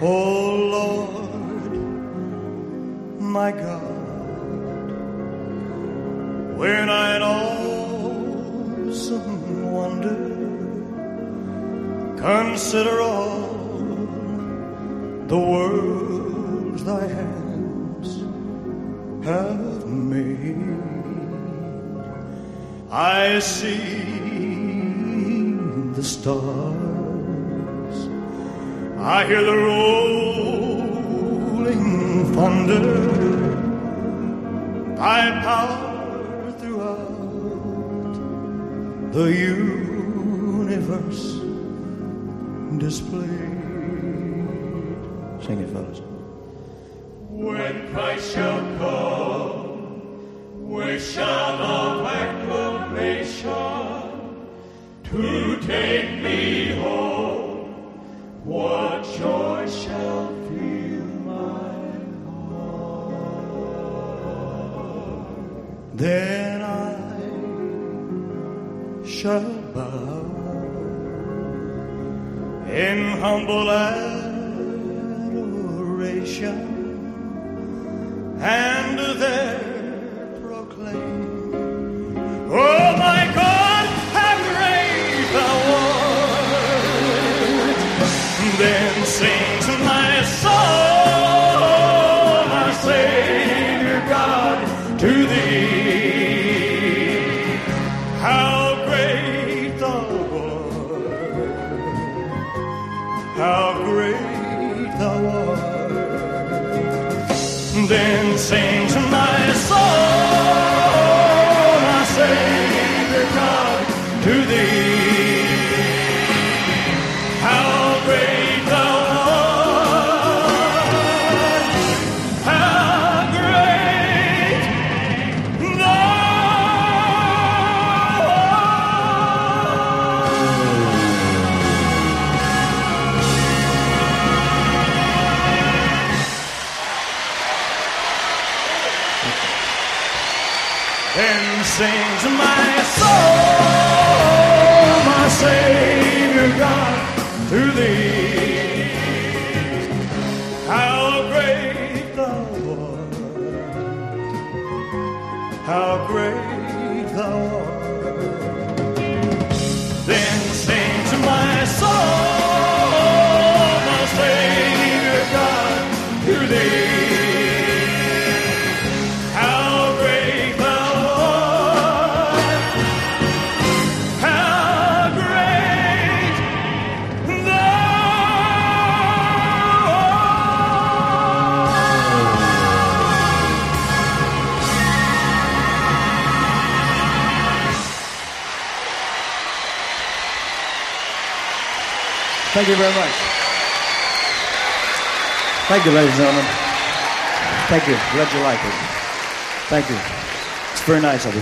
Oh Lord, my God, when I awesome wonder consider all the worlds thy hands have made, I see the stars. I hear the rolling thunder, thy power throughout the universe displayed. Sing it, fellas. When Christ shall come, we shall of acclamation to take me home. Then I shall bow in humble adoration and there Then sings my soul, my Savior God, to thee. How great thou art! How great thou art! Then sings my soul, my Savior God, to thee. Then sings my soul, my Savior God, to thee. How great thou art! How great thou art! Thank you very much. Thank you, ladies and gentlemen. Thank you. Glad you like it. Thank you. It's very nice of you.